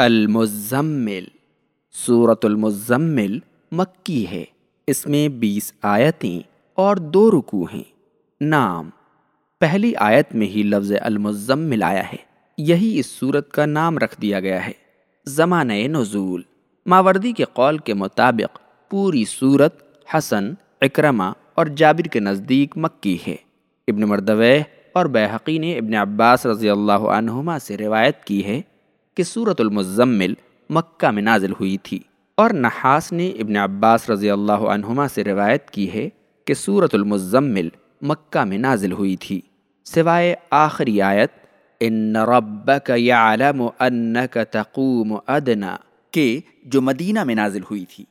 المزمل صورت المزمل مکی ہے۔ اس میں بیس آیتیں اور دو رکو ہیں۔ نام پہلی آیت میں ہی لفظ المزمل آیا ہے۔ یہی اس صورت کا نام رکھ دیا گیا ہے۔ زمانہ نزول، ماوردی کے قول کے مطابق پوری صورت حسن اکرما اور جابر کے نزدیک مکی ہے۔ ابن مردوہ اور بحقی نے ابن عباس رضی اللہ عنہما سے روایت کی ہے کہ صورت المزمل مکہ میں نازل ہوئی تھی۔ اور نحاس نے ابن عباس رضی اللہ عنہما سے روایت کی ہے کہ صورت المزمل مکہ میں نازل ہوئی تھی۔ سوائے آخری آیت، ان ربک یعلم انک تقوم ادنا کہ جو مدینہ میں نازل ہوئی تھی۔